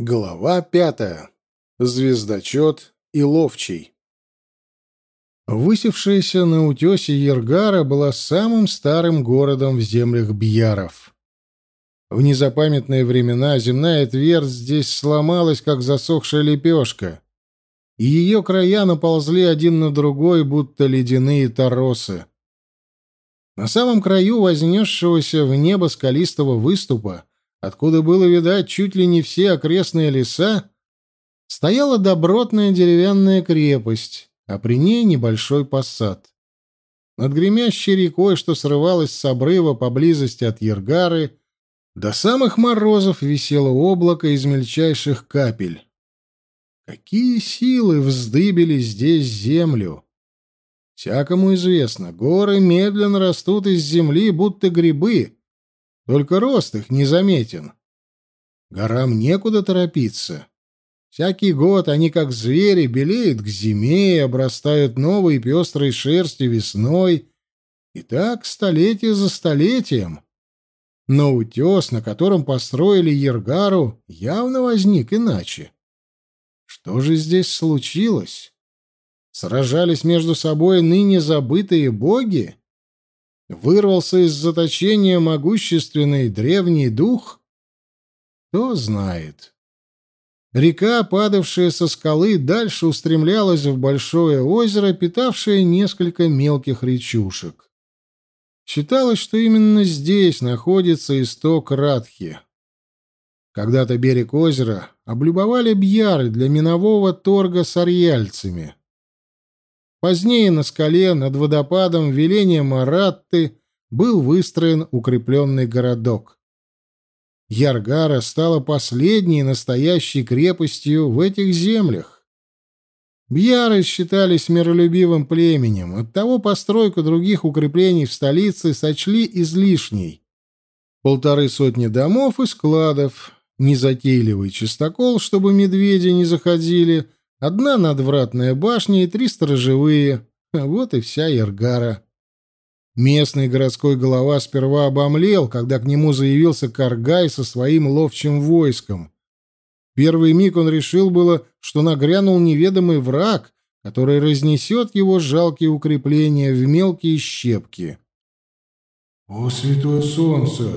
Глава пятая. Звездочет и ловчий. Высевшаяся на утесе Ергара была самым старым городом в землях Бьяров. В незапамятные времена земная твердь здесь сломалась, как засохшая лепешка, и ее края наползли один на другой, будто ледяные торосы. На самом краю вознесшегося в небо скалистого выступа откуда было видать чуть ли не все окрестные леса, стояла добротная деревянная крепость, а при ней небольшой посад. Над гремящей рекой, что срывалась с обрыва поблизости от Ергары, до самых морозов висело облако из мельчайших капель. Какие силы вздыбили здесь землю! Всякому известно, горы медленно растут из земли, будто грибы, только рост их незаметен. Горам некуда торопиться. Всякий год они, как звери, белеют к зиме и обрастают новой пестрой шерстью весной. И так столетие за столетием. Но утес, на котором построили Ергару, явно возник иначе. Что же здесь случилось? Сражались между собой ныне забытые боги? Вырвался из заточения могущественный древний дух? Кто знает. Река, падавшая со скалы, дальше устремлялась в большое озеро, питавшее несколько мелких речушек. Считалось, что именно здесь находится исток Радхи. Когда-то берег озера облюбовали бьяры для минового торга с арьяльцами. Позднее на скале над водопадом веления Маратты был выстроен укрепленный городок. Яргара стала последней настоящей крепостью в этих землях. Бьяры считались миролюбивым племенем, оттого постройку других укреплений в столице сочли излишней. Полторы сотни домов и складов, незатейливый чистокол, чтобы медведи не заходили — Одна надвратная башня и три сторожевые. Вот и вся Яргара. Местный городской голова сперва обомлел, когда к нему заявился Каргай со своим ловчим войском. Первый миг он решил было, что нагрянул неведомый враг, который разнесет его жалкие укрепления в мелкие щепки. «О, святое солнце!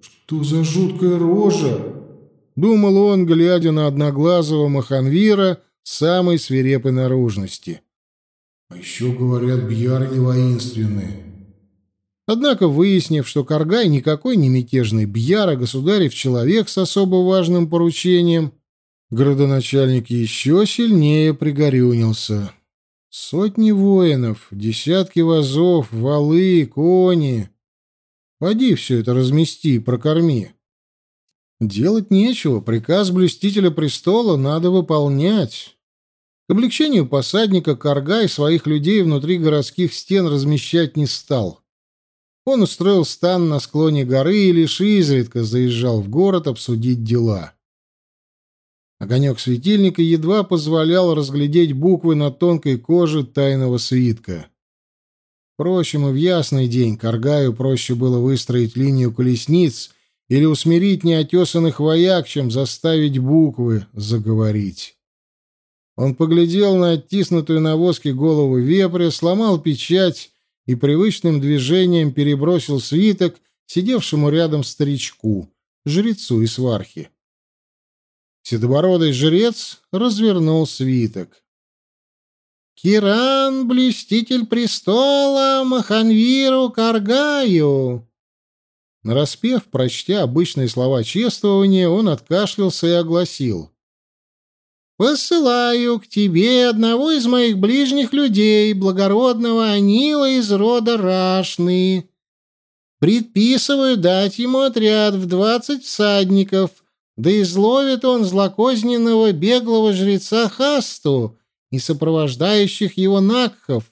Что за жуткая рожа!» — думал он, глядя на одноглазого Маханвира — самой свирепой наружности. А еще, говорят, бьяры не воинственные. Однако, выяснив, что Каргай никакой не мятежный бьяр, а государев человек с особо важным поручением, градоначальник еще сильнее пригорюнился. Сотни воинов, десятки вазов, валы, кони. Поди все это размести и прокорми. Делать нечего, приказ блюстителя престола надо выполнять. К облегчению посадника Каргай своих людей внутри городских стен размещать не стал. Он устроил стан на склоне горы и лишь изредка заезжал в город обсудить дела. Огонек светильника едва позволял разглядеть буквы на тонкой коже тайного свитка. Впрочем, и в ясный день Каргаю проще было выстроить линию колесниц или усмирить неотесанных вояк, чем заставить буквы заговорить. Он поглядел на оттиснутую на воске голову вепря, сломал печать и привычным движением перебросил свиток сидевшему рядом старичку, жрецу из свархи. Седобородый жрец развернул свиток. «Киран, блюститель престола, Маханвиру Каргаю!» Нараспев, прочтя обычные слова чествования, он откашлялся и огласил. Посылаю к тебе одного из моих ближних людей, благородного Анила из рода Рашны. Предписываю дать ему отряд в двадцать всадников, да изловит он злокозненного беглого жреца Хасту и сопровождающих его накхов,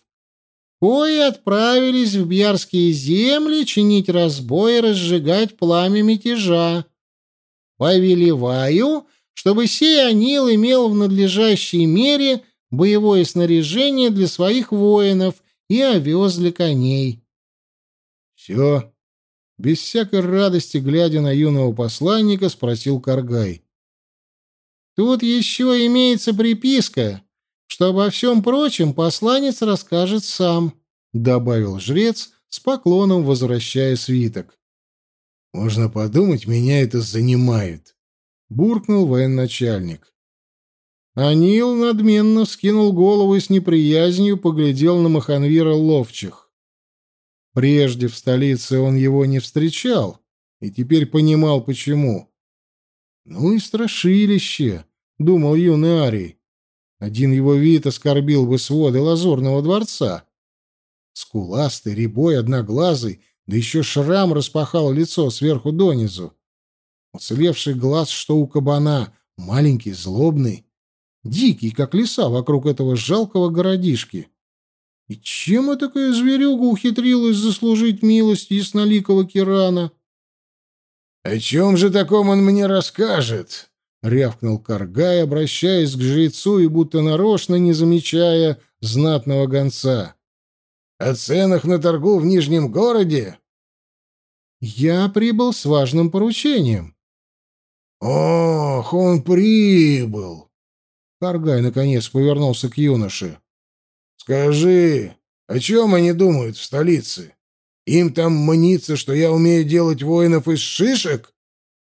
кои отправились в бьярские земли чинить разбой и разжигать пламя мятежа. Повелеваю чтобы сей Анил имел в надлежащей мере боевое снаряжение для своих воинов и овес для коней. «Все?» Без всякой радости, глядя на юного посланника, спросил Каргай. Тут еще имеется приписка, что обо всем прочем посланец расскажет сам», — добавил жрец, с поклоном возвращая свиток. «Можно подумать, меня это занимает», — буркнул военачальник. Анил надменно вскинул голову и с неприязнью поглядел на Маханвира Ловчих. Прежде в столице он его не встречал и теперь понимал, почему. «Ну и страшилище», — думал юный Арий. Один его вид оскорбил бы своды лазурного дворца. Скуластый, рябой, одноглазый, да еще шрам распахал лицо сверху донизу. Уцелевший глаз, что у кабана, маленький, злобный, дикий, как леса вокруг этого жалкого городишки. И чем такая зверюга ухитрилась заслужить милость ясноликого Кирана? — О чем же таком он мне расскажет? — рявкнул Каргай, обращаясь к жрецу и будто нарочно не замечая знатного гонца. — О ценах на торгу в Нижнем городе? — Я прибыл с важным поручением. — Ох, он прибыл! Каргай наконец повернулся к юноше. «Скажи, о чем они думают в столице? Им там мнится, что я умею делать воинов из шишек?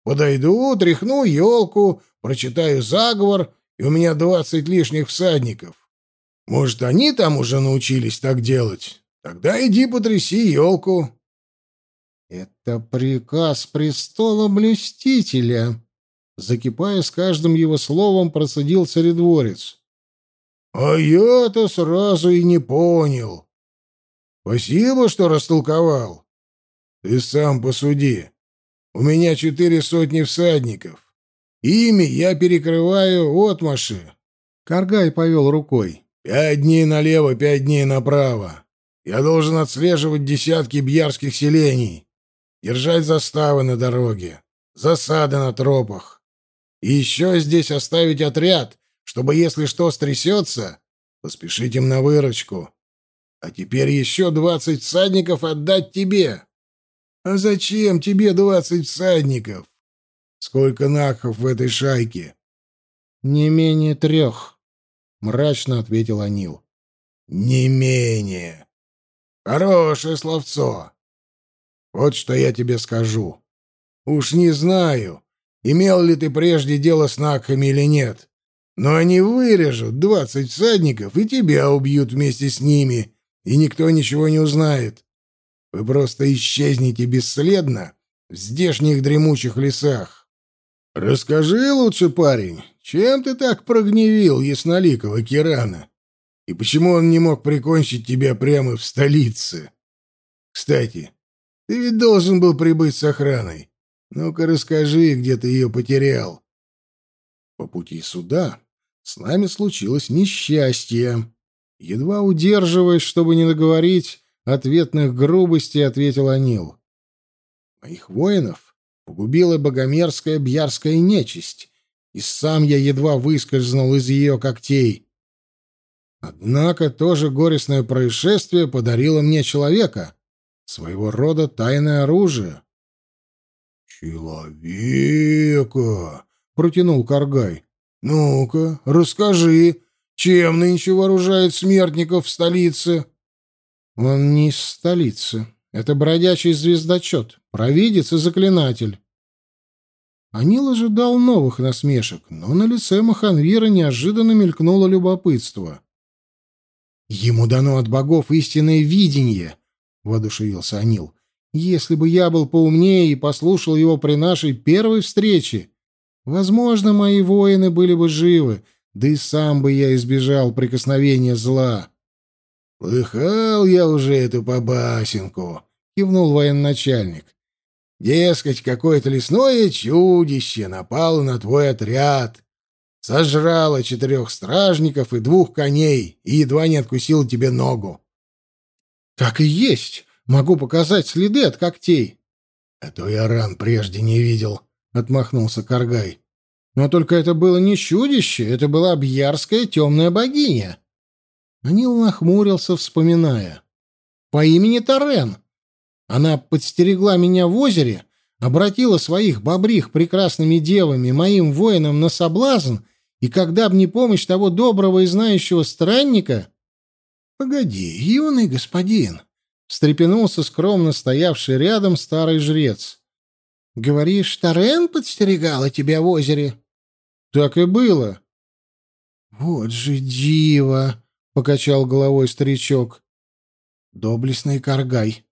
Подойду, тряхну елку, прочитаю заговор, и у меня двадцать лишних всадников. Может, они там уже научились так делать? Тогда иди потряси елку». «Это приказ престола блюстителя», Закипая с каждым его словом, процедил царедворец. «А я-то сразу и не понял. Спасибо, что растолковал. Ты сам посуди. У меня четыре сотни всадников. Ими я перекрываю отмаши». Каргай повел рукой. «Пять дней налево, пять дней направо. Я должен отслеживать десятки бьярских селений, держать заставы на дороге, засады на тропах, и еще здесь оставить отряд, чтобы, если что стрясется, поспешить им на выручку. А теперь еще двадцать всадников отдать тебе. А зачем тебе двадцать всадников? Сколько нахов в этой шайке? Не менее трех, — мрачно ответил Анил. Не менее. Хорошее словцо. Вот что я тебе скажу. Уж не знаю, имел ли ты прежде дело с Накхами или нет. Но они вырежут двадцать всадников и тебя убьют вместе с ними, и никто ничего не узнает. Вы просто исчезнете бесследно в здешних дремучих лесах. Расскажи лучше, парень, чем ты так прогневил ясноликого Кирана? И почему он не мог прикончить тебя прямо в столице? Кстати, ты ведь должен был прибыть с охраной. Ну-ка расскажи, где ты ее потерял. По пути сюда с нами случилось несчастье. Едва удерживаясь, чтобы не наговорить ответных грубостей, ответил Анил. Моих воинов погубила богомерзкая бьярская нечисть, и сам я едва выскользнул из ее когтей. Однако тоже горестное происшествие подарило мне человека, своего рода тайное оружие. «Человека!» — протянул Каргай. «Ну-ка, расскажи, чем нынче вооружают смертников в столице?» «Он не из столицы. Это бродячий звездочет, провидец и заклинатель». Анил ожидал новых насмешек, но на лице Маханвира неожиданно мелькнуло любопытство. «Ему дано от богов истинное видение», — воодушевился Анил. Если бы я был поумнее и послушал его при нашей первой встрече, возможно, мои воины были бы живы, да и сам бы я избежал прикосновения зла. — Слыхал я уже эту побасенку, — кивнул военачальник. — Дескать, какое-то лесное чудище напало на твой отряд, сожрало четырех стражников и двух коней и едва не откусило тебе ногу. — Так и есть! Могу показать следы от когтей. — А то я ран прежде не видел, — отмахнулся Каргай. — Но только это было не чудище, это была бьярская темная богиня. Анил нахмурился, вспоминая. По имени Тарен. Она подстерегла меня в озере, обратила своих бобрих прекрасными девами, моим воинам на соблазн И когда б не помощь того доброго и знающего странника... — Погоди, юный господин, — встрепенулся скромно стоявший рядом старый жрец. — Говоришь, Тарен подстерегала тебя в озере? — Так и было. — Вот же диво! — покачал головой старичок. — Доблестный Каргай,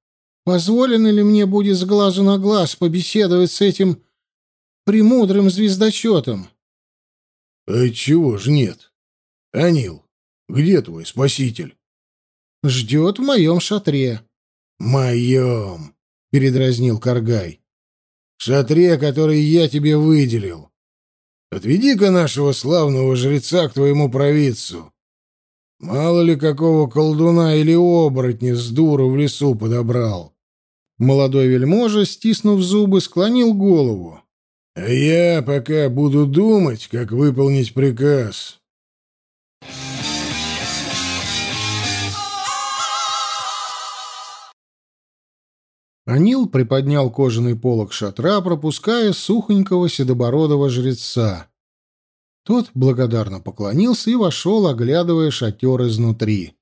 позволено ли мне будет с глазу на глаз побеседовать с этим премудрым звездочетом? — А чего ж нет? Анил, где твой спаситель? — Ждет в моем шатре. — Моем, — передразнил Каргай. — Шатре, который я тебе выделил. Отведи-ка нашего славного жреца к твоему провидцу. Мало ли какого колдуна или оборотня с дуру в лесу подобрал. Молодой вельможа, стиснув зубы, склонил голову. А я пока буду думать, как выполнить приказ. Анил приподнял кожаный полог шатра, пропуская сухонького седобородого жреца. Тот благодарно поклонился и вошел, оглядывая шатер изнутри.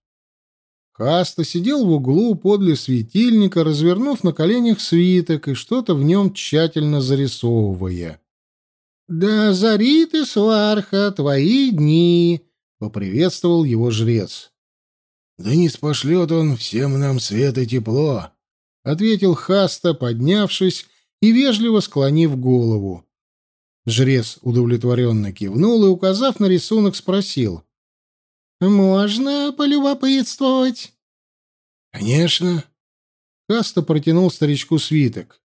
Хаста сидел в углу подле светильника, развернув на коленях свиток и что-то в нем тщательно зарисовывая. «Да зари ты, сварха, твои дни!» — поприветствовал его жрец. «Да не спошлет он всем нам свет и тепло!» — ответил Хаста, поднявшись и вежливо склонив голову. Жрец удовлетворенно кивнул и, указав на рисунок, спросил — «Можно полюбопытствовать?» «Конечно». Каста протянул старичку свиток.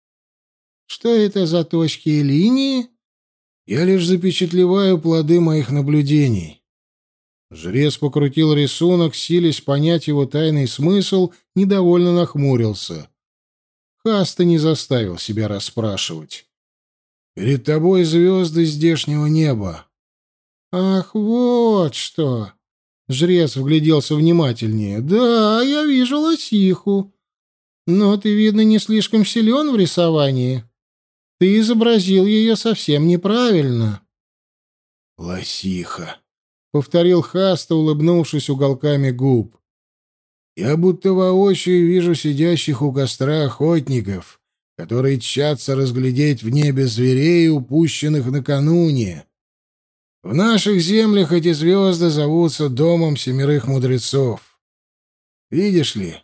«Что это за точки и линии?» «Я лишь запечатлеваю плоды моих наблюдений». Жрец покрутил рисунок, силясь понять его тайный смысл, недовольно нахмурился. Каста не заставил себя расспрашивать. «Перед тобой звезды здешнего неба». «Ах, вот что!» Жрец вгляделся внимательнее. «Да, я вижу лосиху. Но ты, видно, не слишком силен в рисовании. Ты изобразил ее совсем неправильно». «Лосиха», — повторил Хаста, улыбнувшись уголками губ. «Я будто воочию вижу сидящих у костра охотников, которые тщатся разглядеть в небе зверей, упущенных накануне». В наших землях эти звезды зовутся домом семерых мудрецов. Видишь ли,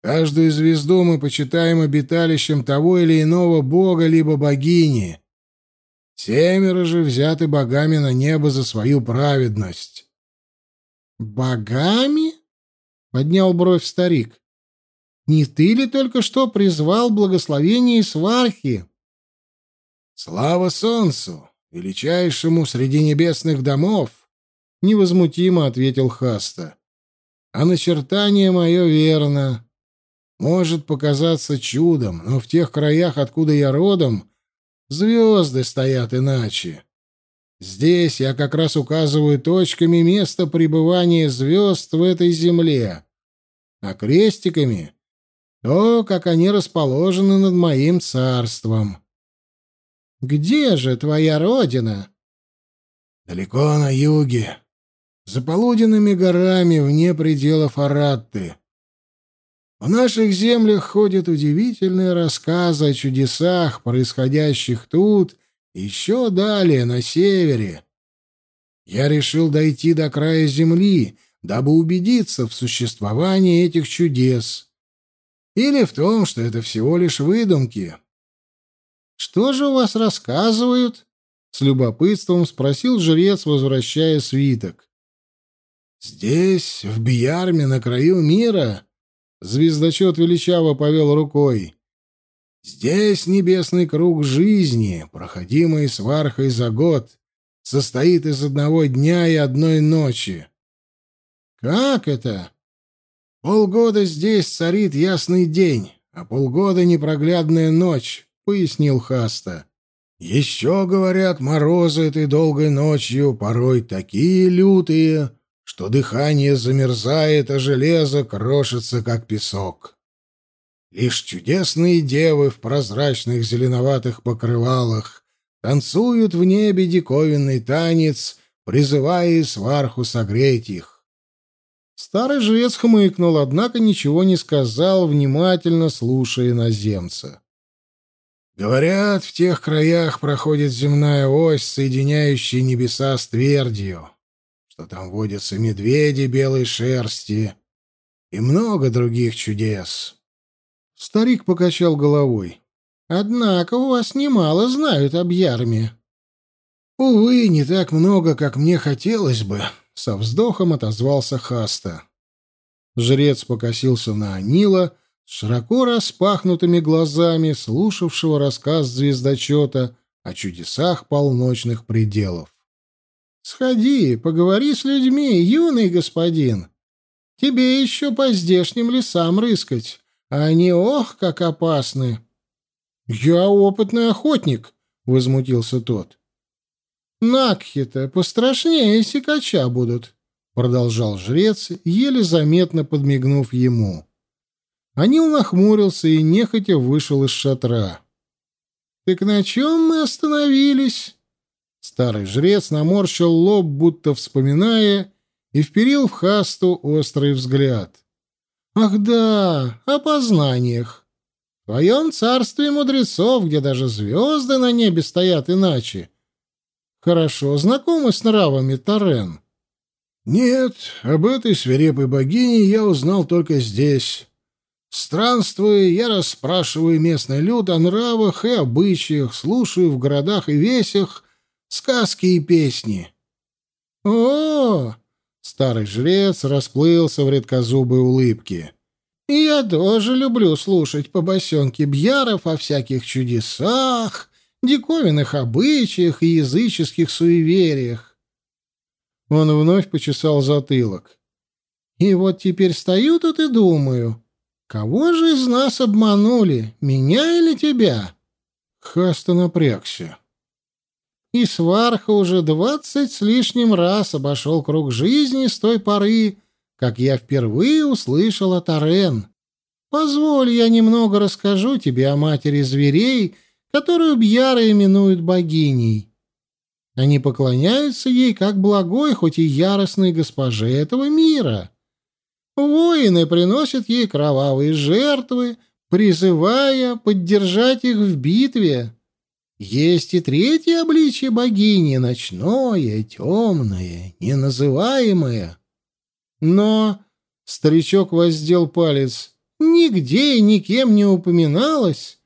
каждую звезду мы почитаем обиталищем того или иного бога либо богини. Семеро же взяты богами на небо за свою праведность. «Богами?» — поднял бровь старик. «Не ты ли только что призвал благословение свархи?» «Слава солнцу! величайшему среди небесных домов, — невозмутимо ответил Хаста. — А начертание мое верно. Может показаться чудом, но в тех краях, откуда я родом, звезды стоят иначе. Здесь я как раз указываю точками место пребывания звезд в этой земле, а крестиками — то, как они расположены над моим царством. Где же твоя родина? Далеко на юге, за полуденными горами, вне пределов Аратты. В наших землях ходят удивительные рассказы о чудесах, происходящих тут и еще далее, на севере. Я решил дойти до края земли, дабы убедиться в существовании этих чудес. Или в том, что это всего лишь выдумки. Что же у вас рассказывают? С любопытством спросил жрец, возвращая свиток. Здесь, в Биярме, на краю мира, звездочет величаво повел рукой. Здесь небесный круг жизни, проходимый свархой за год, состоит из одного дня и одной ночи. Как это? Полгода здесь царит ясный день, а полгода непроглядная ночь пояснил Хаста. «Еще, говорят, морозы этой долгой ночью порой такие лютые, что дыхание замерзает, а железо крошится, как песок. Лишь чудесные девы в прозрачных зеленоватых покрывалах танцуют в небе диковинный танец, призывая сварху согреть их. Старый жрец хмыкнул, однако ничего не сказал, внимательно слушая иноземца. Говорят, в тех краях проходит земная ось, соединяющая небеса с твердью, что там водятся медведи белой шерсти и много других чудес. Старик покачал головой. Однако у вас немало знают об Ярме. Увы, не так много, как мне хотелось бы, со вздохом отозвался Хаста. Жрец покосился на Анила с широко распахнутыми глазами, слушавшего рассказ звездочета о чудесах полночных пределов. «Сходи, поговори с людьми, юный господин. Тебе еще по здешним лесам рыскать, а они, ох, как опасны!» «Я опытный охотник», — возмутился тот. Накхи-то пострашнее сикача будут, продолжал жрец, еле заметно подмигнув ему. Анил нахмурился и нехотя вышел из шатра. «Так на чем мы остановились?» Старый жрец наморщил лоб, будто вспоминая, и вперил в хасту острый взгляд. «Ах да, о познаниях. В твоем царстве мудрецов, где даже звезды на небе стоят иначе, хорошо знакомы с нравами Тарен? Нет, об этой свирепой богине я узнал только здесь. Странствуя, я расспрашиваю местный люд о нравах и обычаях, слушаю в городах и весях сказки и песни. О, -о, -о старый жрец расплылся в редкозубой улыбке. Я тоже люблю слушать побосенки бьяров о всяких чудесах, диковинных обычаях и языческих суевериях. Он вновь почесал затылок. И вот теперь стою тут и думаю, кого же из нас обманули, меня или тебя? Хаста напрягся. И Сварха уже двадцать с лишним раз обошел круг жизни с той поры, как я впервые услышал о Тарен. Позволь, я немного расскажу тебе о матери зверей — которую бьяры именуют богиней. Они поклоняются ей как благой, хоть и яростной госпоже этого мира. Воины приносят ей кровавые жертвы, призывая поддержать их в битве. Есть и третье обличье богини, ночное, темное, неназываемое. Но, — старичок воздел палец, — нигде и никем не упоминалось,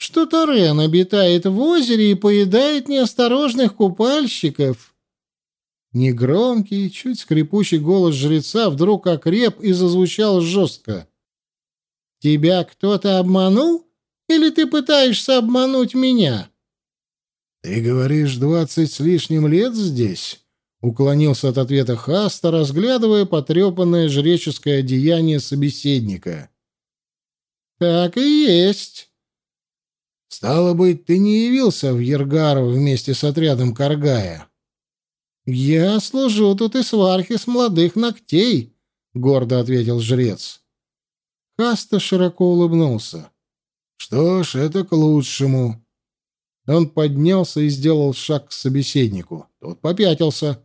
что Торен обитает в озере и поедает неосторожных купальщиков. Негромкий, чуть скрипучий голос жреца вдруг окреп и зазвучал жестко. «Тебя кто-то обманул? Или ты пытаешься обмануть меня?» «Ты говоришь, двадцать с лишним лет здесь?» — уклонился от ответа Хаста, разглядывая потрепанное жреческое одеяние собеседника. «Так и есть». Стало быть, ты не явился в Ергару вместе с отрядом Каргая? Я служу тут и свархи с молодых ногтей, гордо ответил жрец. Хаста широко улыбнулся. Что ж, это к лучшему. Он поднялся и сделал шаг к собеседнику. Тот попятился.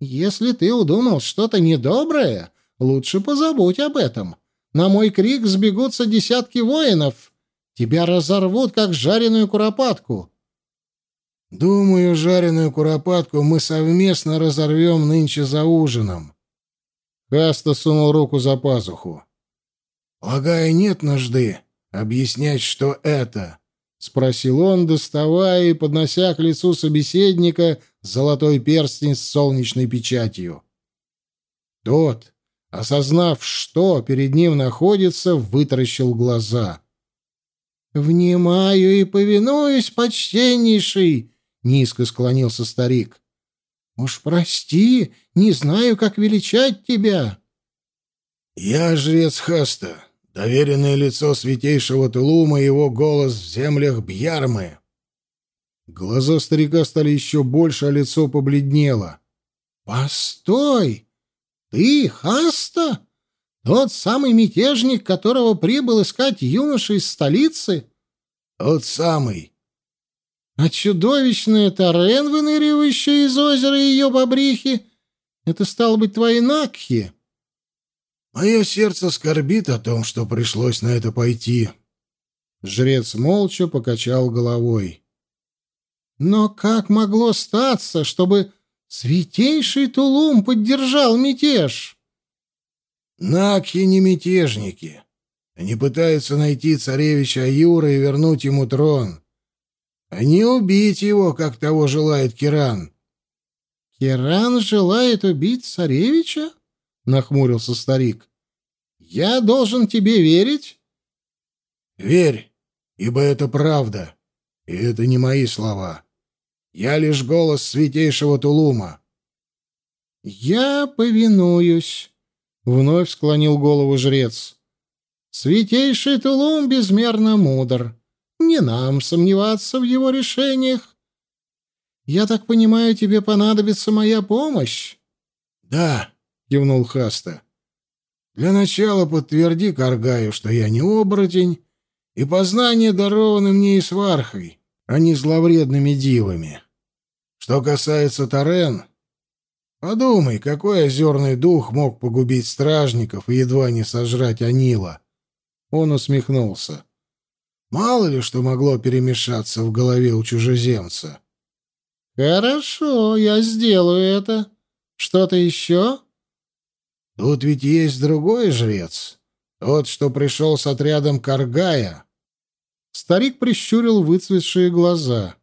Если ты удумал что-то недоброе, лучше позабудь об этом. На мой крик сбегутся десятки воинов. Тебя разорвут, как жареную куропатку. Думаю, жареную куропатку мы совместно разорвем нынче за ужином. Каста сунул руку за пазуху. Полагаю, нет нужды объяснять, что это, — спросил он, доставая и поднося к лицу собеседника золотой перстень с солнечной печатью. Тот, осознав, что перед ним находится, вытаращил глаза. «Внимаю и повинуюсь, почтеннейший!» — низко склонился старик. «Уж прости, не знаю, как величать тебя». «Я жрец Хаста, доверенное лицо святейшего Тулума и его голос в землях Бьярмы». Глаза старика стали еще больше, а лицо побледнело. «Постой! Ты Хаста?» Тот самый мятежник, которого прибыл искать юноша из столицы? Тот самый. А чудовищная Тарен, выныривающая из озера ее бобрихи, это стало быть твои Накхи. Мое сердце скорбит о том, что пришлось на это пойти. Жрец молча покачал головой. Но как могло статься, чтобы святейший Тулум поддержал мятеж? Накхи не мятежники. Они пытаются найти царевича Аюра и вернуть ему трон а не убить его, как того желает Киран. — Киран желает убить царевича? — нахмурился старик. — Я должен тебе верить? — Верь, ибо это правда, и это не мои слова. Я лишь голос святейшего Тулума. — Я повинуюсь, — вновь склонил голову жрец. — Святейший Тулум безмерно мудр. Не нам сомневаться в его решениях. Я так понимаю, тебе понадобится моя помощь? — Да, — кивнул Хаста. — Для начала подтверди Каргаю, что я не оборотень, и познание дарованы мне и свархой, а не зловредными дивами. Что касается Тарен, подумай, какой озерный дух мог погубить стражников и едва не сожрать Анила. Он усмехнулся. — Мало ли что могло перемешаться в голове у чужеземца. «Хорошо, я сделаю это. Что-то еще?» «Тут ведь есть другой жрец, тот, что пришел с отрядом Каргая». Старик прищурил выцветшие глаза.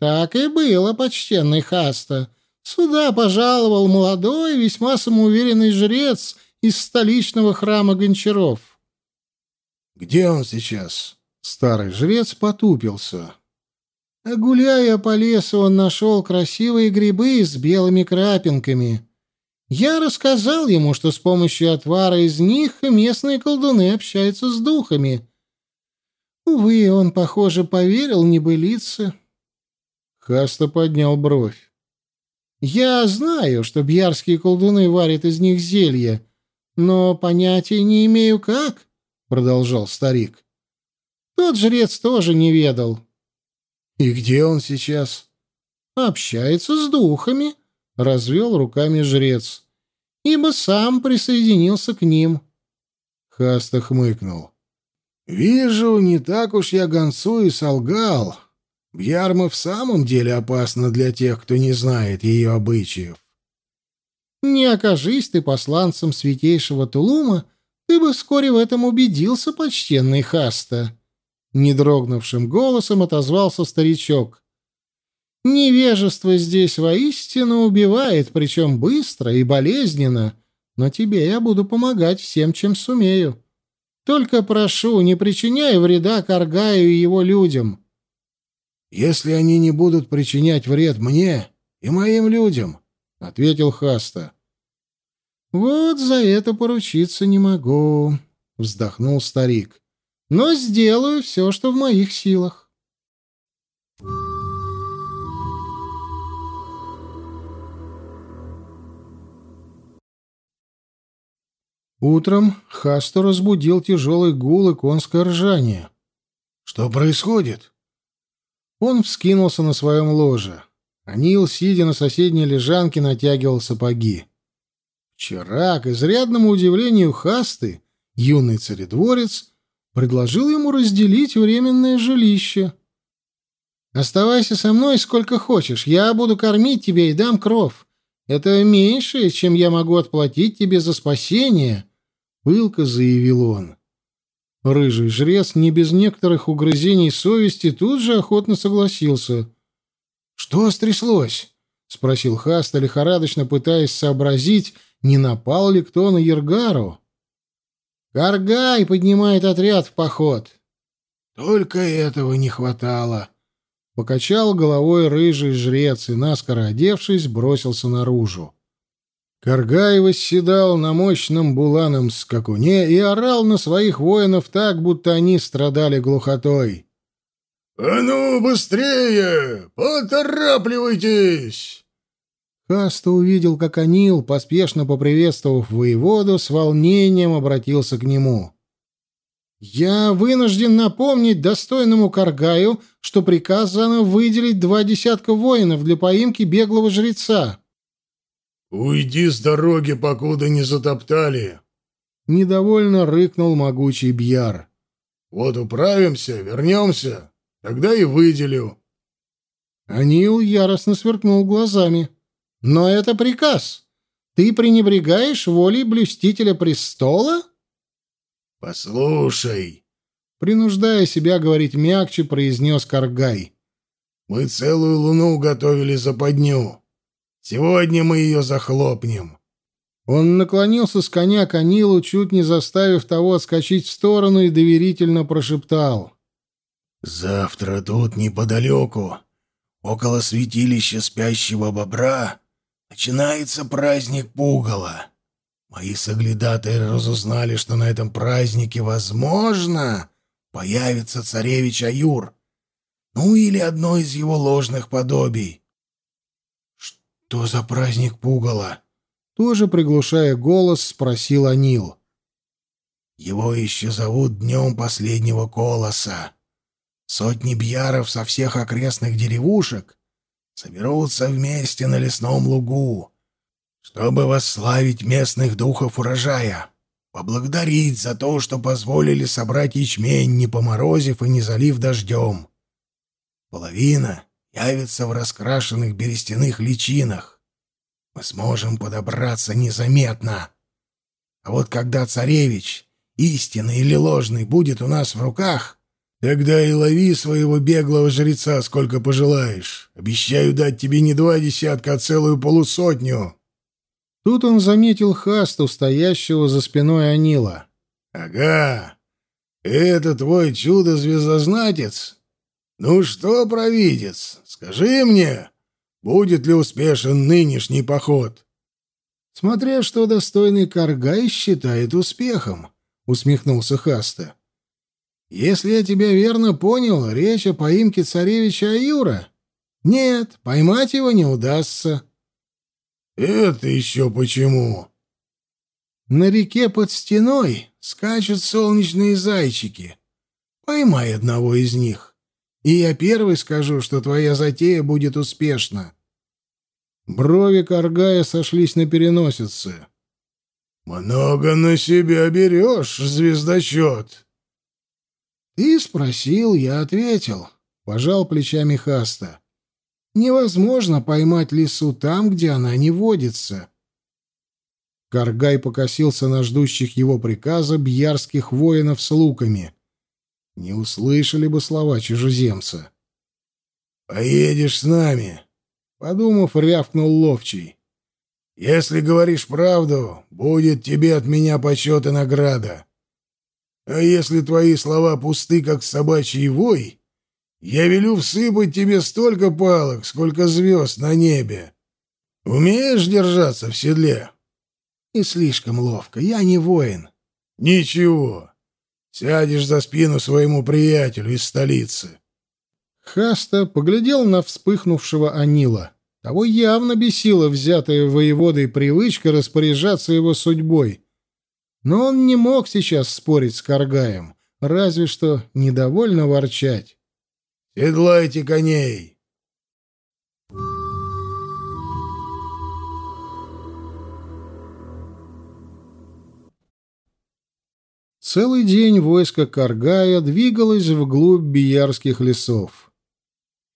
«Так и было, почтенный Хаста. Сюда пожаловал молодой, весьма самоуверенный жрец из столичного храма Гончаров». «Где он сейчас?» Старый жрец потупился. Гуляя по лесу, он нашел красивые грибы с белыми крапинками. Я рассказал ему, что с помощью отвара из них местные колдуны общаются с духами. Увы, он, похоже, поверил небылице. Хаста поднял бровь. «Я знаю, что бьярские колдуны варят из них зелья, но понятия не имею, как», — продолжал старик. Тот жрец тоже не ведал. «И где он сейчас?» «Общается с духами», — развел руками жрец. «Ибо сам присоединился к ним». Хаста хмыкнул. «Вижу, не так уж я гонцу и солгал. Бьярма в самом деле опасна для тех, кто не знает ее обычаев». «Не окажись ты посланцем святейшего Тулума, ты бы вскоре в этом убедился, почтенный Хаста», Недрогнувшим голосом отозвался старичок. «Невежество здесь воистину убивает, причем быстро и болезненно, но тебе я буду помогать всем, чем сумею. Только прошу, не причиняй вреда Каргаю и его людям». «Если они не будут причинять вред мне и моим людям», — ответил Хаста. «Вот за это поручиться не могу», — вздохнул старик но сделаю все, что в моих силах. Утром Хасту разбудил тяжелый гул и конское ржание. «Что происходит?» Он вскинулся на своем ложе. Анил, сидя на соседней лежанке, натягивал сапоги. Вчера, к изрядному удивлению Хасты, юный царедворец предложил ему разделить временное жилище. «Оставайся со мной сколько хочешь, я буду кормить тебя и дам кров. Это меньше, чем я могу отплатить тебе за спасение», — пылко заявил он. Рыжий жрец, не без некоторых угрызений совести, тут же охотно согласился. «Что стряслось?» — спросил Хаста, лихорадочно пытаясь сообразить, не напал ли кто на Ергару. Каргай поднимает отряд в поход. Только этого не хватало. Покачал головой рыжий жрец и, наскоро одевшись, бросился наружу. Каргай восседал на мощном буланом скакуне и орал на своих воинов так, будто они страдали глухотой. «А ну, быстрее! Поторапливайтесь!» Каста увидел, как Анил, поспешно поприветствовав воеводу, с волнением обратился к нему. Я вынужден напомнить достойному Каргаю, что приказано выделить два десятка воинов для поимки беглого жреца. «Уйди с дороги, покуда не затоптали!» Недовольно рыкнул могучий Бьяр. «Вот управимся, вернемся, тогда и выделю». Анил яростно сверкнул глазами. «Но это приказ. Ты пренебрегаешь волей блюстителя престола?» «Послушай», — принуждая себя говорить мягче, произнес Каргай. «Мы целую луну готовили западню. Сегодня мы ее захлопнем». Он наклонился с коня к Анилу, чуть не заставив того отскочить в сторону, и доверительно прошептал. «Завтра тут неподалеку, около святилища спящего бобра, начинается праздник пугала. Мои соглядатые разузнали, что на этом празднике, возможно, появится царевич Аюр, ну или одно из его ложных подобий. «Что за праздник пугала?» Тоже приглушая голос, спросил Анил. «Его еще зовут Днем Последнего Колоса. Сотни бьяров со всех окрестных деревушек соберутся вместе на лесном лугу, чтобы восславить местных духов урожая, поблагодарить за то, что позволили собрать ячмень, не поморозив и не залив дождем. Половина явится в раскрашенных берестяных личинах. Мы сможем подобраться незаметно. А вот когда царевич, истинный или ложный, будет у нас в руках, тогда и лови своего беглого жреца сколько пожелаешь. Обещаю дать тебе не два десятка, а целую полусотню. Тут он заметил Хасту, стоящего за спиной Анила. «Ага, это твой чудо-звездознатец? Ну что, провидец, скажи мне, будет ли успешен нынешний поход?» «Смотря что достойный Каргай считает успехом», — усмехнулся Хаста. «Если я тебя верно понял, речь о поимке царевича Аюра. Нет, поймать его не удастся». «Это еще почему?» «На реке под стеной скачут солнечные зайчики. Поймай одного из них, и я первый скажу, что твоя затея будет успешна». Брови Каргая сошлись на переносице. «Много на себя берешь, звездочет!» «Ты спросил, я ответил», — пожал плечами Хаста. Невозможно поймать лису там, где она не водится. Каргай покосился на ждущих его приказа бьярских воинов с луками. Не услышали бы слова чужеземца. «Поедешь с нами», — подумав, рявкнул ловчий. «Если говоришь правду, будет тебе от меня почет и награда. А если твои слова пусты, как собачий вой, я велю всыпать тебе столько палок, сколько звезд на небе. Умеешь держаться в седле? И слишком ловко. Я не воин. Ничего. Сядешь за спину своему приятелю из столицы. Хаста поглядел на вспыхнувшего Анила. Того явно бесила взятая воеводой привычка распоряжаться его судьбой. Но он не мог сейчас спорить с Каргаем, разве что недовольно ворчать. Седлайте коней!» Целый день войско Каргая двигалось вглубь биярских лесов.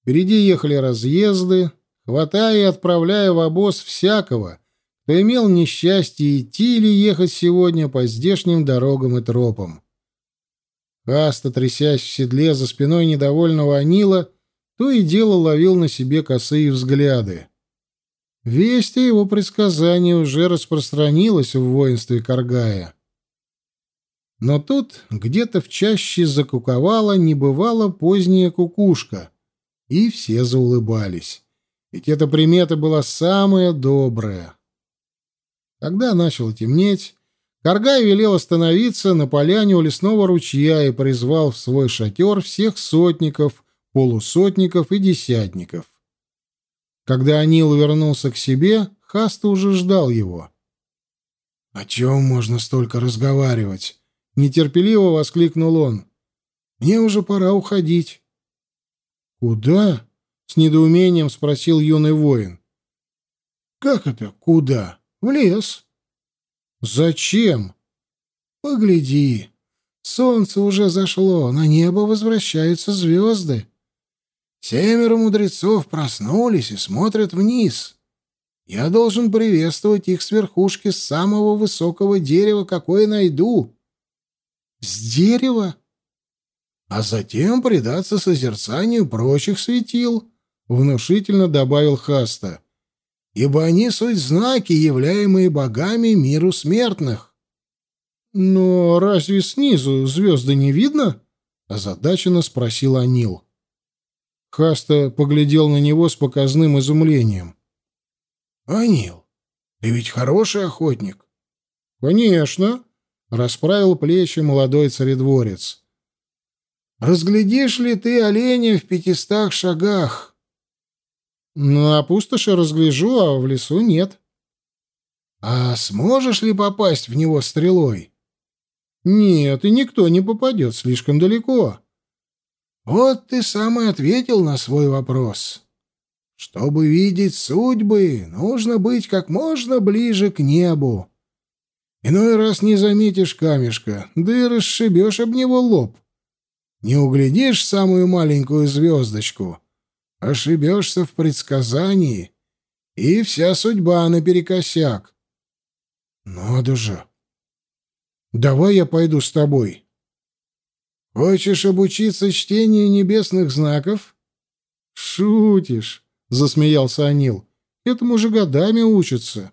Впереди ехали разъезды, хватая и отправляя в обоз всякого, кто имел несчастье идти или ехать сегодня по здешним дорогам и тропам. Каста, трясясь в седле за спиной недовольного Анила, то и дело ловил на себе косые взгляды. Весть о его предсказании уже распространилась в воинстве Каргая. Но тут где-то в чаще закуковала небывало поздняя кукушка, и все заулыбались. Ведь эта примета была самая добрая. Когда начало темнеть, Каргай велел остановиться на поляне у лесного ручья и призвал в свой шатер всех сотников, полусотников и десятников. Когда Анил вернулся к себе, Хаста уже ждал его. — О чем можно столько разговаривать? — нетерпеливо воскликнул он. «Мне уже пора уходить». «Куда?» — с недоумением спросил юный воин. «Как это куда? В лес». «Зачем?» «Погляди. Солнце уже зашло, на небо возвращаются звезды. Семеро мудрецов проснулись и смотрят вниз. Я должен приветствовать их с верхушки самого высокого дерева, какое найду. С дерева? А затем предаться созерцанию прочих светил, — внушительно добавил Хаста. Ибо они суть знаки, являемые богами миру смертных. Но разве снизу звезды не видно? — озадаченно спросил Анил. Хаста поглядел на него с показным изумлением. «Анил, ты ведь хороший охотник?» «Конечно», — расправил плечи молодой царедворец. «Разглядишь ли ты оленя в пятистах шагах?» «На пустоши разгляжу, а в лесу нет». «А сможешь ли попасть в него стрелой?» «Нет, и никто не попадет слишком далеко». «Вот ты сам и ответил на свой вопрос. Чтобы видеть судьбы, нужно быть как можно ближе к небу. Иной раз не заметишь камешка, да и расшибешь об него лоб. Не углядишь самую маленькую звездочку, ошибешься в предсказании, и вся судьба наперекосяк. Надо же. Давай я пойду с тобой. Хочешь обучиться чтению небесных знаков? Шутишь засмеялся Анил. Этому же годами учатся.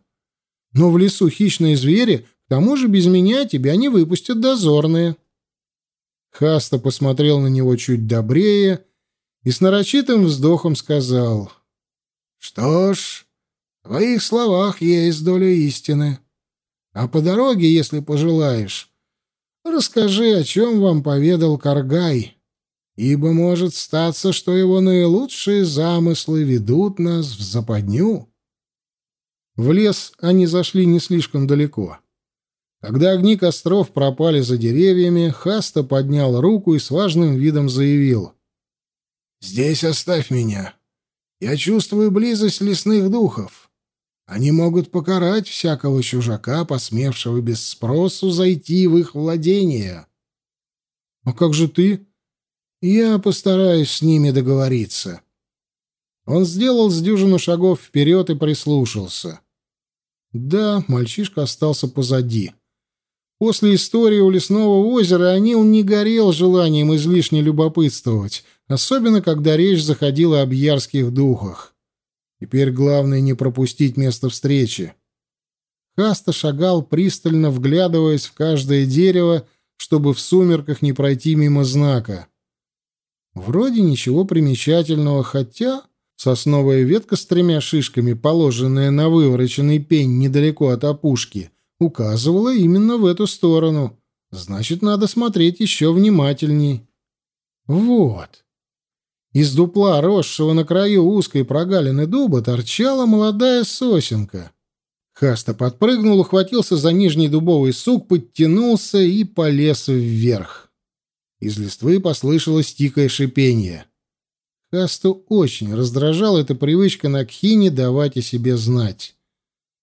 Но в лесу хищные звери, к тому же без меня тебя не выпустят дозорные. Хаста посмотрел на него чуть добрее и с нарочитым вздохом сказал. «Что ж, в твоих словах есть доля истины. А по дороге, если пожелаешь, расскажи, о чем вам поведал Каргай» ибо может статься, что его наилучшие замыслы ведут нас в западню. В лес они зашли не слишком далеко. Когда огни костров пропали за деревьями, Хаста поднял руку и с важным видом заявил. «Здесь оставь меня. Я чувствую близость лесных духов. Они могут покарать всякого чужака, посмевшего без спросу зайти в их владение». «А как же ты?» Я постараюсь с ними договориться. Он сделал с дюжину шагов вперед и прислушался. Да, мальчишка остался позади. После истории у лесного озера Анил не горел желанием излишне любопытствовать, особенно когда речь заходила об ярских духах. Теперь главное не пропустить место встречи. Хаста шагал, пристально вглядываясь в каждое дерево, чтобы в сумерках не пройти мимо знака. Вроде ничего примечательного, хотя сосновая ветка с тремя шишками, положенная на вывороченный пень недалеко от опушки, указывала именно в эту сторону. Значит, надо смотреть еще внимательней. Вот. Из дупла, росшего на краю узкой прогалины дуба, торчала молодая сосенка. Хаста подпрыгнул, ухватился за нижний дубовый сук, подтянулся и полез вверх. Из листвы послышалось тихое шипение. Хасту очень раздражала эта привычка на кхине давать о себе знать.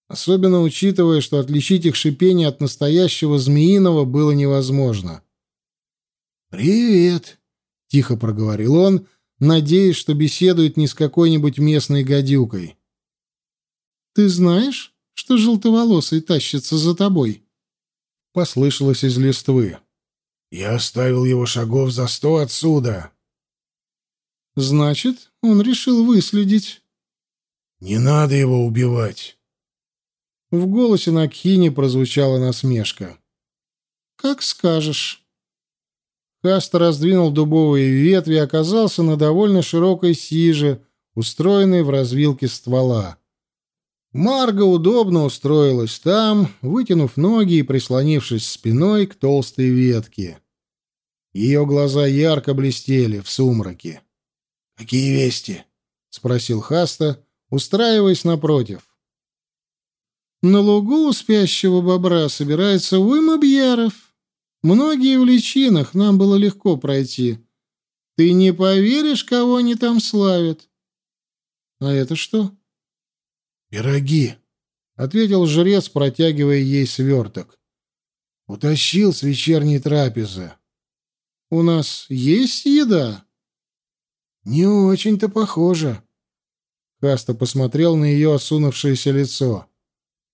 Особенно учитывая, что отличить их шипение от настоящего змеиного было невозможно. «Привет!» — тихо проговорил он, надеясь, что беседует не с какой-нибудь местной гадюкой. «Ты знаешь, что желтоволосый тащится за тобой?» — послышалось из листвы. Я оставил его шагов за сто отсюда. Значит, он решил выследить. Не надо его убивать. В голосе Накхини прозвучала насмешка. Как скажешь. Каст раздвинул дубовые ветви и оказался на довольно широкой сиже, устроенной в развилке ствола. Марга удобно устроилась там, вытянув ноги и прислонившись спиной к толстой ветке. Ее глаза ярко блестели в сумраке. «Какие вести?» — спросил Хаста, устраиваясь напротив. «На лугу у спящего бобра собирается уйма бьяров. Многие в личинах, нам было легко пройти. Ты не поверишь, кого они там славят. А это что? Пироги, ответил жрец, протягивая ей сверток. Утащил с вечерней трапезы. У нас есть еда? Не очень-то похоже. Каста посмотрел на ее осунувшееся лицо.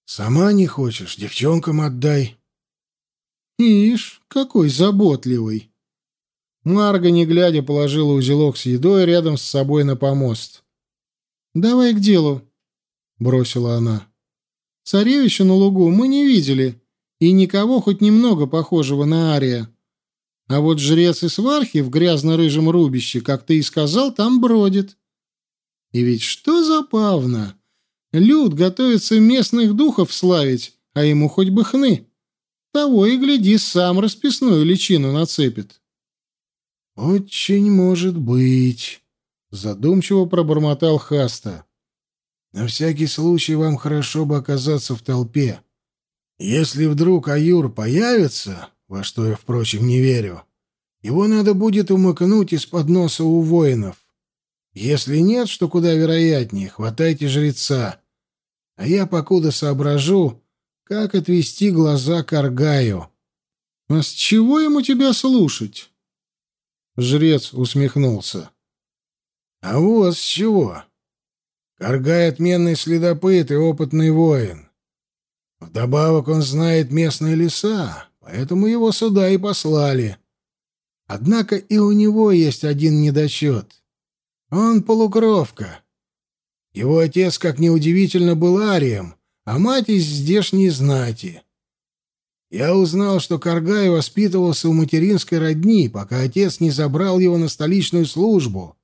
Сама не хочешь, девчонкам отдай. Ишь, какой заботливый. Марга, не глядя, положила узелок с едой рядом с собой на помост. «Давай к делу», — бросила она. «Царевича на лугу мы не видели, и никого хоть немного похожего на Ария. А вот жрец и свархи в грязно-рыжем рубище, как ты и сказал, там бродит. И ведь что забавно! Люд готовится местных духов славить, а ему хоть бы хны. Того и гляди, сам расписную личину нацепит». «Очень может быть», — задумчиво пробормотал Хаста. «На всякий случай вам хорошо бы оказаться в толпе. Если вдруг Аюр появится, во что я, впрочем, не верю, его надо будет умыкнуть из-под носа у воинов. Если нет, что куда вероятнее, хватайте жреца. А я покуда соображу, как отвести глаза к Аргаю». «А с чего ему тебя слушать?» Жрец усмехнулся. А вот с чего. Каргай отменный следопыт и опытный воин. Вдобавок он знает местные леса, поэтому его сюда и послали. Однако и у него есть один недочет. Он полукровка. Его отец, как неудивительно, был арием, а мать из здешней знати. Я узнал, что Каргай воспитывался у материнской родни, пока отец не забрал его на столичную службу.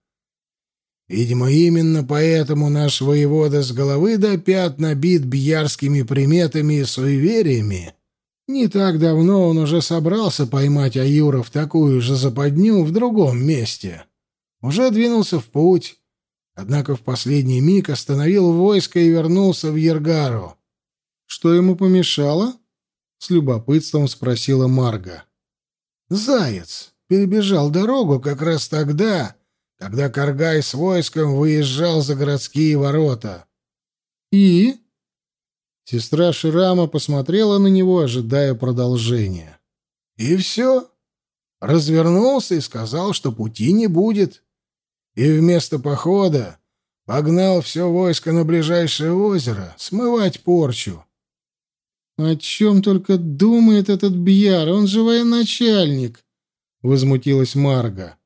Видимо, именно поэтому наш воевода с головы до пят набит бьярскими приметами и суевериями. Не так давно он уже собрался поймать Аюра в такую же западню в другом месте. Уже двинулся в путь, однако в последний миг остановил войско и вернулся в Ергару. Что ему помешало? — с любопытством спросила Марга. «Заяц перебежал дорогу как раз тогда, когда Каргай с войском выезжал за городские ворота». «И?» Сестра Ширама посмотрела на него, ожидая продолжения. «И все. Развернулся и сказал, что пути не будет. И вместо похода погнал все войско на ближайшее озеро смывать порчу. «О чем только думает этот Бьяр, он же военачальник!» — возмутилась Марга.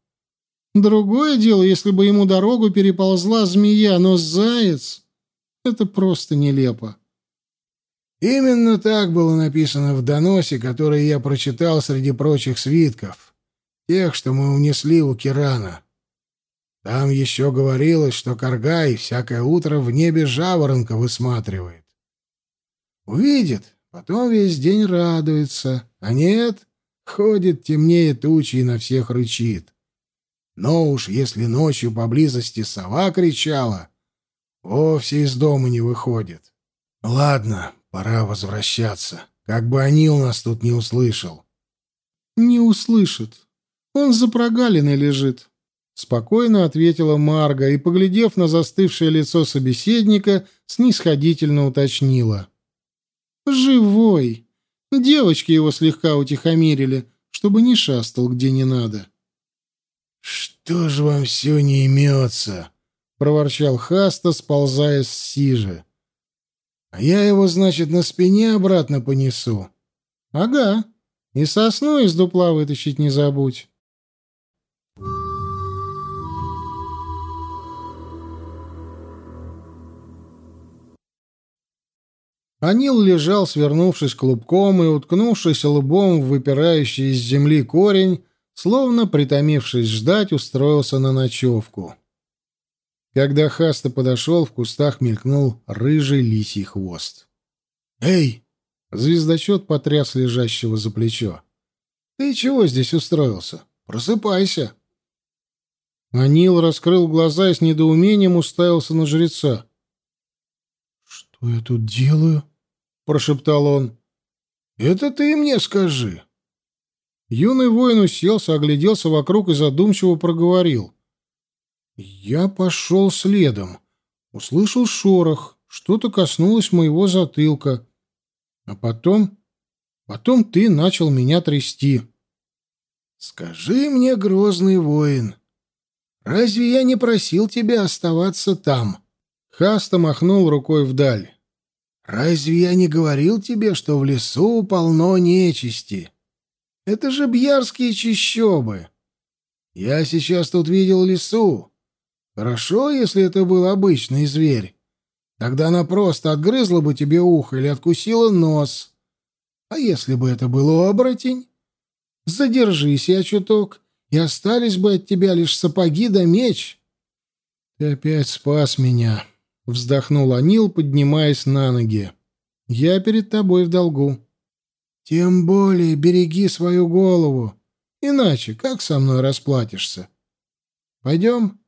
«Другое дело, если бы ему дорогу переползла змея, но заяц — это просто нелепо». Именно так было написано в доносе, который я прочитал среди прочих свитков, тех, что мы унесли у Кирана. Там еще говорилось, что Каргай всякое утро в небе жаворонка высматривает. Увидит, Потом весь день радуется, а нет, ходит темнее тучи и на всех рычит. Но уж если ночью поблизости сова кричала, вовсе из дома не выходит. Ладно, пора возвращаться, как бы Анил нас тут не услышал. Не услышит. Он за прогалиной лежит. Спокойно ответила Марга и, поглядев на застывшее лицо собеседника, снисходительно уточнила. Живой. Девочки его слегка утихомирили, чтобы не шастал где не надо. Что же вам все не имется? проворчал Хаста, сползая с сижи. А я его, значит, на спине обратно понесу. Ага. И сосну из дупла вытащить не забудь. Анил лежал, свернувшись клубком и уткнувшись лбом в выпирающий из земли корень, словно, притомившись ждать, устроился на ночевку. Когда Хаста подошел, в кустах мелькнул рыжий лисий хвост. «Эй!» — звездочет потряс лежащего за плечо. «Ты чего здесь устроился? Просыпайся!» Анил раскрыл глаза и с недоумением уставился на жреца. «Что я тут делаю?» — прошептал он. «Это ты мне скажи». Юный воин уселся, огляделся вокруг и задумчиво проговорил. Я пошел следом. Услышал шорох, что-то коснулось моего затылка. А потом... Потом ты начал меня трясти. «Скажи мне, грозный воин, разве я не просил тебя оставаться там?» Хаста махнул рукой вдаль. «Разве я не говорил тебе, что в лесу полно нечисти? Это же бьярские чащобы. Я сейчас тут видел лесу. Хорошо, если это был обычный зверь. Тогда она просто отгрызла бы тебе ухо или откусила нос. А если бы это был оборотень? Задержись я чуток, и остались бы от тебя лишь сапоги да меч. — Ты опять спас меня, — вздохнул Анил, поднимаясь на ноги. — Я перед тобой в долгу. — Тем более береги свою голову, иначе как со мной расплатишься? Пойдем?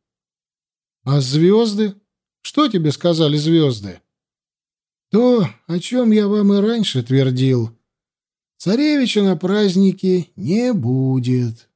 — А звезды? Что тебе сказали звезды? — То, о чем я вам и раньше твердил. Царевича на празднике не будет.